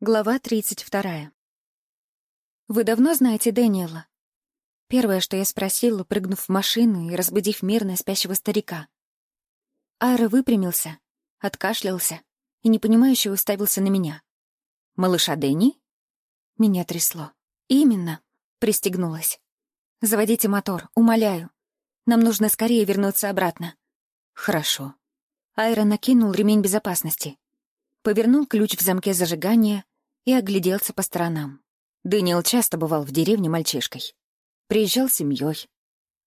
Глава 32. «Вы давно знаете Дэниела?» Первое, что я спросила, прыгнув в машину и разбудив мирно спящего старика. Айра выпрямился, откашлялся и непонимающе уставился на меня. «Малыша Дэнни?» Меня трясло. «Именно», — пристегнулась. «Заводите мотор, умоляю. Нам нужно скорее вернуться обратно». «Хорошо». Айра накинул ремень безопасности. Повернул ключ в замке зажигания, и огляделся по сторонам. Дэниел часто бывал в деревне мальчишкой. Приезжал с семьей.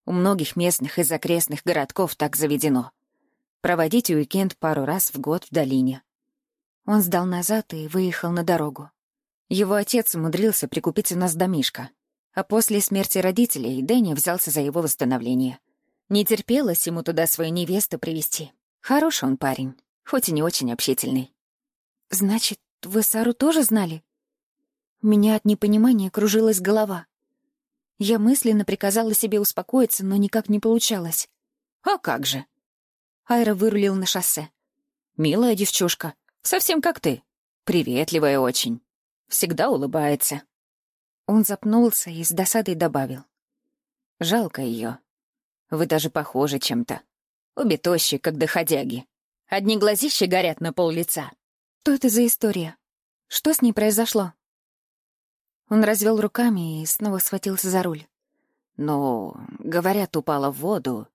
У многих местных из окрестных городков так заведено. Проводить уикенд пару раз в год в долине. Он сдал назад и выехал на дорогу. Его отец умудрился прикупить у нас домишко, а после смерти родителей Дэнни взялся за его восстановление. Не терпелось ему туда свою невесту привести. Хороший он парень, хоть и не очень общительный. «Значит, вы Сару тоже знали? У меня от непонимания кружилась голова. Я мысленно приказала себе успокоиться, но никак не получалось. «А как же?» Айра вырулил на шоссе. «Милая девчушка, совсем как ты. Приветливая очень. Всегда улыбается». Он запнулся и с досадой добавил. «Жалко ее. Вы даже похожи чем-то. Обе тощи, как доходяги. Одни глазища горят на пол лица, что это за история? Что с ней произошло? Он развел руками и снова схватился за руль. Ну, говорят, упала в воду.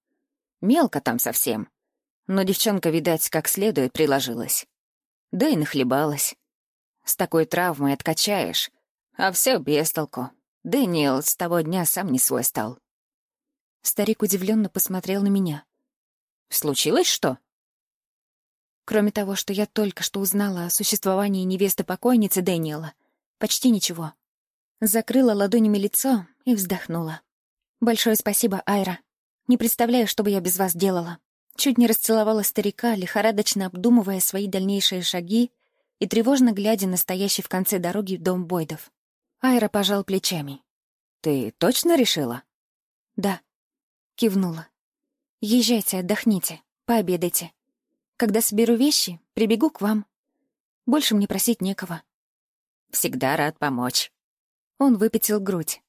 Мелко там совсем. Но девчонка, видать, как следует приложилась. Да и нахлебалась. С такой травмой откачаешь, а все без толку. Дэниел с того дня сам не свой стал. Старик удивленно посмотрел на меня. «Случилось что?» Кроме того, что я только что узнала о существовании невесты покойницы Дэниела. Почти ничего. Закрыла ладонями лицо и вздохнула. «Большое спасибо, Айра. Не представляю, что бы я без вас делала». Чуть не расцеловала старика, лихорадочно обдумывая свои дальнейшие шаги и тревожно глядя на стоящий в конце дороги дом Бойдов. Айра пожал плечами. «Ты точно решила?» «Да», — кивнула. «Езжайте, отдохните, пообедайте. Когда соберу вещи, прибегу к вам. Больше мне просить некого. Всегда рад помочь. Он выпятил грудь.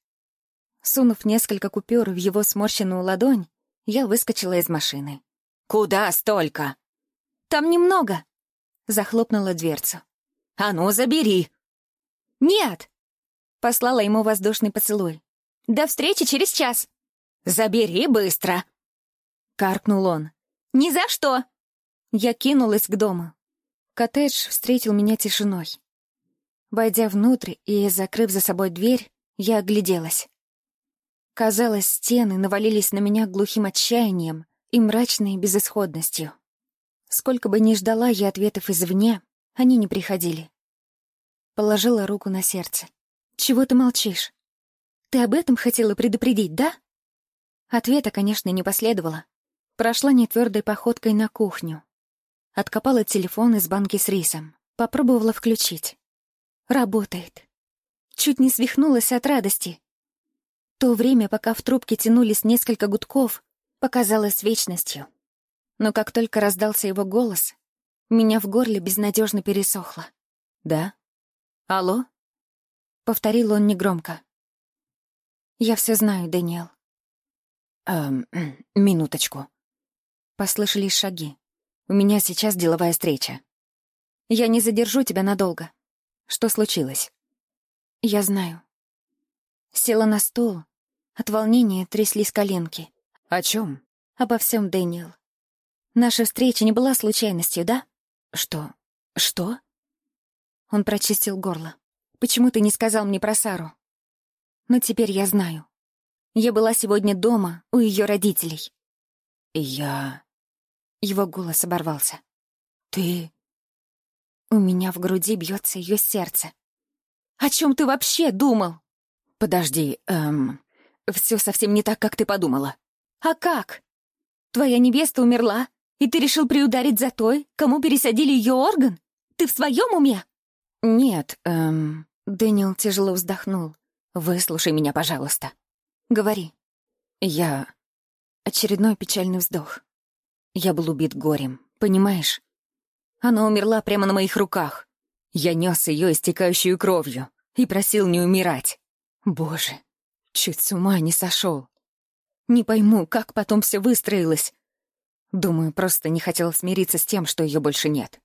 Сунув несколько купюр в его сморщенную ладонь, я выскочила из машины. «Куда столько?» «Там немного», — захлопнула дверцу. «А ну, забери!» «Нет!» — послала ему воздушный поцелуй. «До встречи через час!» «Забери быстро!» — каркнул он. «Ни за что!» Я кинулась к дому. Коттедж встретил меня тишиной. Войдя внутрь и закрыв за собой дверь, я огляделась. Казалось, стены навалились на меня глухим отчаянием и мрачной безысходностью. Сколько бы ни ждала я ответов извне, они не приходили. Положила руку на сердце. «Чего ты молчишь? Ты об этом хотела предупредить, да?» Ответа, конечно, не последовало. Прошла нетвердой походкой на кухню, Откопала телефон из банки с рисом. Попробовала включить. Работает. Чуть не свихнулась от радости. То время, пока в трубке тянулись несколько гудков, показалось вечностью. Но как только раздался его голос, меня в горле безнадежно пересохло. «Да? Алло?» — повторил он негромко. «Я все знаю, Дэниел». «Эм, минуточку». Послышались шаги. У меня сейчас деловая встреча. Я не задержу тебя надолго. Что случилось? Я знаю. Села на стул. От волнения тряслись коленки. О чем? Обо всем, Дэниел. Наша встреча не была случайностью, да? Что? Что? Он прочистил горло. Почему ты не сказал мне про Сару? Но теперь я знаю. Я была сегодня дома, у ее родителей. Я... Его голос оборвался. «Ты...» У меня в груди бьется ее сердце. «О чем ты вообще думал?» «Подожди, эм... Все совсем не так, как ты подумала». «А как? Твоя невеста умерла, и ты решил приударить за той, кому пересадили ее орган? Ты в своем уме?» «Нет, эм...» Дэниел тяжело вздохнул. «Выслушай меня, пожалуйста». «Говори». «Я...» Очередной печальный вздох. Я был убит горем, понимаешь? Она умерла прямо на моих руках. Я нес ее истекающую кровью и просил не умирать. Боже, чуть с ума не сошел. Не пойму, как потом все выстроилось. Думаю, просто не хотел смириться с тем, что ее больше нет.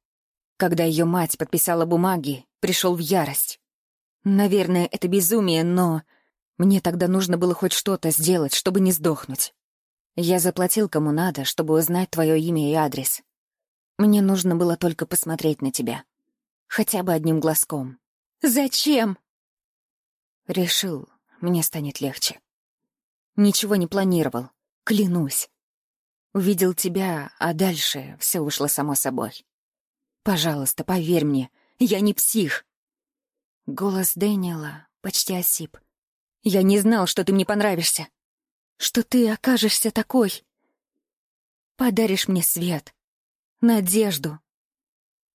Когда ее мать подписала бумаги, пришел в ярость. Наверное, это безумие, но мне тогда нужно было хоть что-то сделать, чтобы не сдохнуть. Я заплатил кому надо, чтобы узнать твое имя и адрес. Мне нужно было только посмотреть на тебя. Хотя бы одним глазком. Зачем? Решил, мне станет легче. Ничего не планировал, клянусь. Увидел тебя, а дальше все ушло само собой. Пожалуйста, поверь мне, я не псих. Голос Дэниела почти осип. Я не знал, что ты мне понравишься. Что ты окажешься такой. Подаришь мне свет, надежду.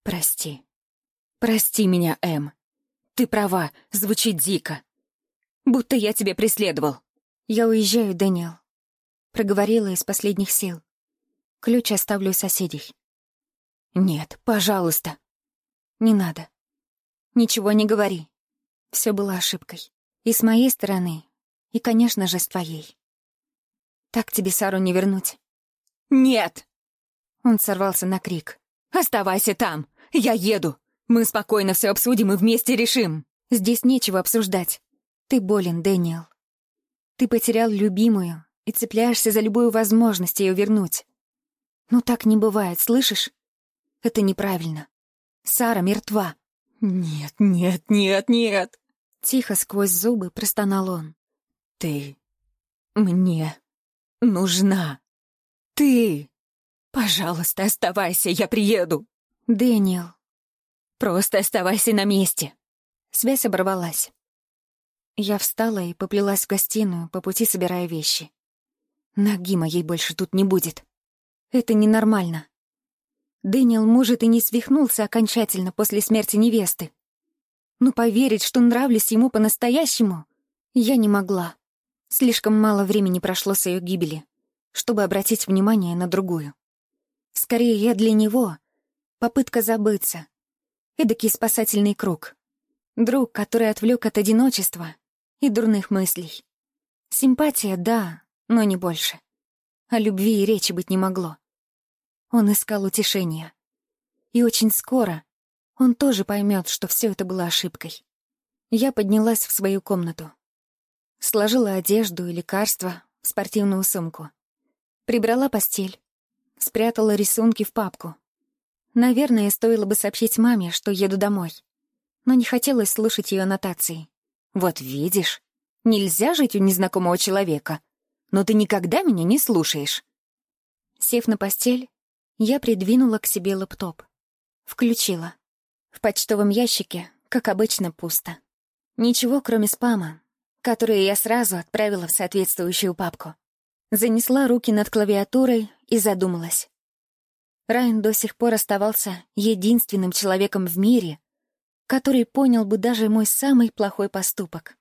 Прости. Прости меня, Эм. Ты права, звучит дико. Будто я тебя преследовал. «Я уезжаю, Дэниел», — проговорила из последних сил. «Ключ оставлю у соседей». «Нет, пожалуйста». «Не надо. Ничего не говори. Все было ошибкой. И с моей стороны, и, конечно же, с твоей. Так тебе Сару не вернуть». «Нет!» Он сорвался на крик. «Оставайся там! Я еду! Мы спокойно все обсудим и вместе решим!» «Здесь нечего обсуждать. Ты болен, Дэниел. Ты потерял любимую и цепляешься за любую возможность ее вернуть. Ну так не бывает, слышишь? Это неправильно. Сара мертва. Нет, нет, нет, нет. Тихо сквозь зубы простонал он. Ты мне нужна. Ты. Пожалуйста, оставайся, я приеду. Дэниел. Просто оставайся на месте. Связь оборвалась. Я встала и поплелась в гостиную, по пути собирая вещи. Ноги моей больше тут не будет. Это ненормально. Дэниел, может, и не свихнулся окончательно после смерти невесты. Но поверить, что нравлюсь ему по-настоящему, я не могла. Слишком мало времени прошло с ее гибели, чтобы обратить внимание на другую. Скорее, я для него — попытка забыться. Эдакий спасательный круг. Друг, который отвлек от одиночества и дурных мыслей. Симпатия, да, но не больше. О любви и речи быть не могло. Он искал утешения. И очень скоро он тоже поймет, что все это было ошибкой. Я поднялась в свою комнату. Сложила одежду и лекарства в спортивную сумку. Прибрала постель. Спрятала рисунки в папку. Наверное, стоило бы сообщить маме, что еду домой. Но не хотелось слушать ее аннотации. «Вот видишь, нельзя жить у незнакомого человека, но ты никогда меня не слушаешь». Сев на постель, я придвинула к себе лэптоп. Включила. В почтовом ящике, как обычно, пусто. Ничего, кроме спама, который я сразу отправила в соответствующую папку. Занесла руки над клавиатурой и задумалась. Райан до сих пор оставался единственным человеком в мире, который понял бы даже мой самый плохой поступок.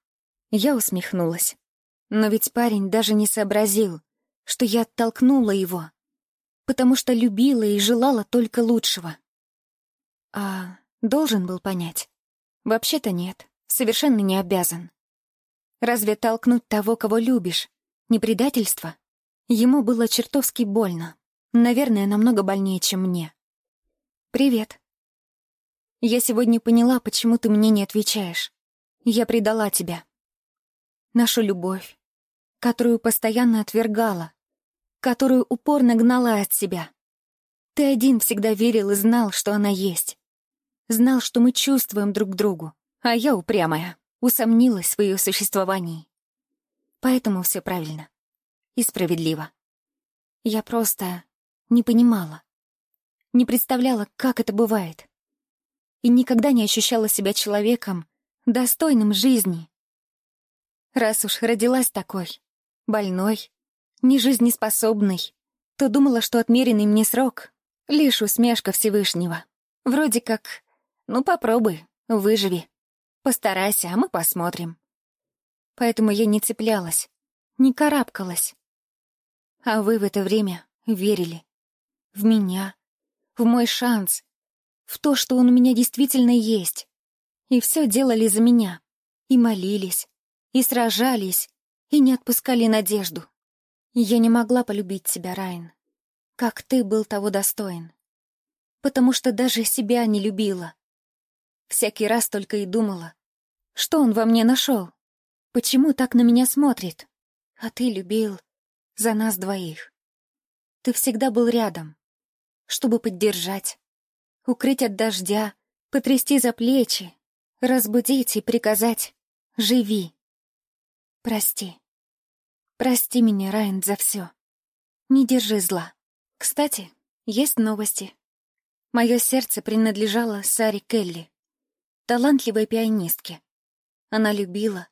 Я усмехнулась. Но ведь парень даже не сообразил, что я оттолкнула его, потому что любила и желала только лучшего. А должен был понять? Вообще-то нет, совершенно не обязан. Разве толкнуть того, кого любишь, не предательство? Ему было чертовски больно. Наверное, намного больнее, чем мне. «Привет», я сегодня поняла, почему ты мне не отвечаешь. Я предала тебя. Нашу любовь, которую постоянно отвергала, которую упорно гнала от себя. Ты один всегда верил и знал, что она есть. Знал, что мы чувствуем друг другу, а я упрямая, усомнилась в ее существовании. Поэтому все правильно и справедливо. Я просто не понимала, не представляла, как это бывает и никогда не ощущала себя человеком, достойным жизни. Раз уж родилась такой, больной, нежизнеспособной, то думала, что отмеренный мне срок — лишь усмешка Всевышнего. Вроде как «ну попробуй, выживи, постарайся, а мы посмотрим». Поэтому я не цеплялась, не карабкалась. А вы в это время верили. В меня, в мой шанс, в то, что он у меня действительно есть. И все делали за меня. И молились, и сражались, и не отпускали надежду. Я не могла полюбить тебя, Райан, как ты был того достоин. Потому что даже себя не любила. Всякий раз только и думала, что он во мне нашел, почему так на меня смотрит. А ты любил за нас двоих. Ты всегда был рядом, чтобы поддержать, укрыть от дождя, потрясти за плечи, разбудить и приказать «Живи». Прости. Прости меня, Райан, за все. Не держи зла. Кстати, есть новости. Мое сердце принадлежало Саре Келли, талантливой пианистке. Она любила,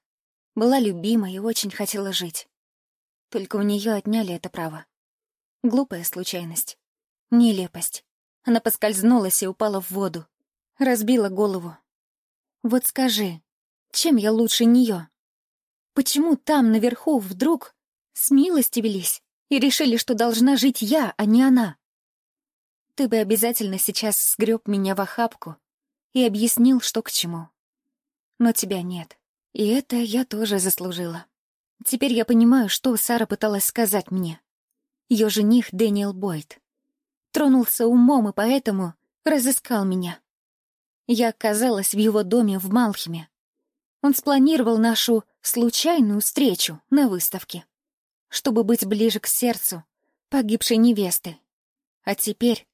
была любима и очень хотела жить. Только у нее отняли это право. Глупая случайность. Нелепость. Она поскользнулась и упала в воду. Разбила голову. Вот скажи, чем я лучше нее? Почему там, наверху, вдруг смилостивились и решили, что должна жить я, а не она? Ты бы обязательно сейчас сгреб меня в охапку и объяснил, что к чему. Но тебя нет. И это я тоже заслужила. Теперь я понимаю, что Сара пыталась сказать мне. Ее жених Дэниел Бойд. Тронулся умом и поэтому разыскал меня. Я оказалась в его доме в Малхиме. Он спланировал нашу случайную встречу на выставке, чтобы быть ближе к сердцу погибшей невесты. А теперь,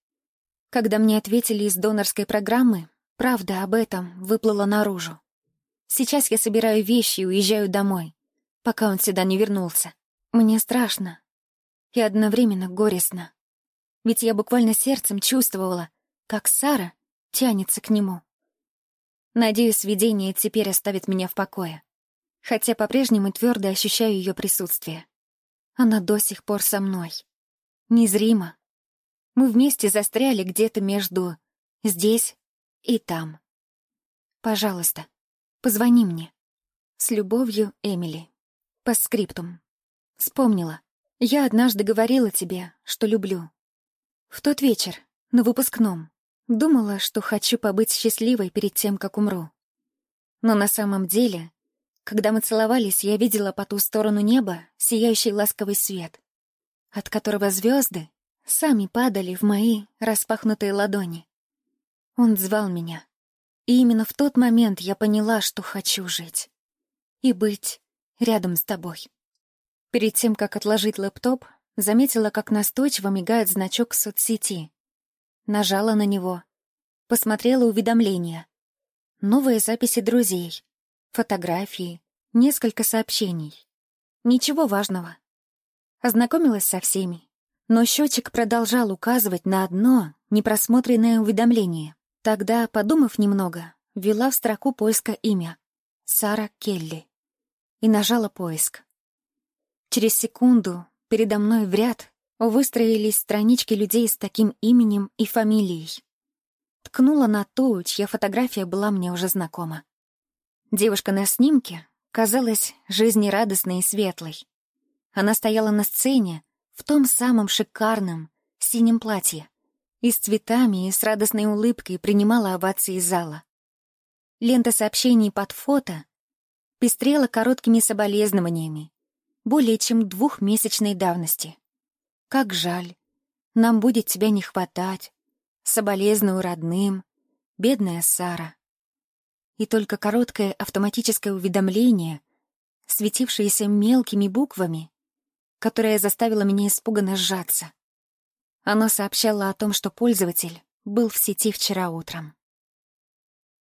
когда мне ответили из донорской программы, правда об этом выплыла наружу. Сейчас я собираю вещи и уезжаю домой, пока он сюда не вернулся. Мне страшно, и одновременно горестно. Ведь я буквально сердцем чувствовала, как Сара тянется к нему. Надеюсь, видение теперь оставит меня в покое, хотя по-прежнему твердо ощущаю ее присутствие. Она до сих пор со мной. Незримо. Мы вместе застряли где-то между здесь и там. Пожалуйста, позвони мне. С любовью, Эмили. По скриптум. Вспомнила. Я однажды говорила тебе, что люблю. В тот вечер, на выпускном, думала, что хочу побыть счастливой перед тем, как умру. Но на самом деле, когда мы целовались, я видела по ту сторону неба сияющий ласковый свет, от которого звезды сами падали в мои распахнутые ладони. Он звал меня. И именно в тот момент я поняла, что хочу жить. И быть рядом с тобой. Перед тем, как отложить лэптоп, заметила, как настойчиво мигает значок соцсети. Нажала на него. Посмотрела уведомления. Новые записи друзей. Фотографии. Несколько сообщений. Ничего важного. Ознакомилась со всеми. Но счетчик продолжал указывать на одно непросмотренное уведомление. Тогда, подумав немного, ввела в строку поиска имя. Сара Келли. И нажала поиск. Через секунду передо мной в ряд выстроились странички людей с таким именем и фамилией. Ткнула на ту, чья фотография была мне уже знакома. Девушка на снимке казалась жизнерадостной и светлой. Она стояла на сцене в том самом шикарном синем платье и с цветами и с радостной улыбкой принимала овации зала. Лента сообщений под фото пестрела короткими соболезнованиями, более чем двухмесячной давности. Как жаль. Нам будет тебя не хватать. Соболезную родным. Бедная Сара. И только короткое автоматическое уведомление, светившееся мелкими буквами, которое заставило меня испуганно сжаться. Оно сообщало о том, что пользователь был в сети вчера утром.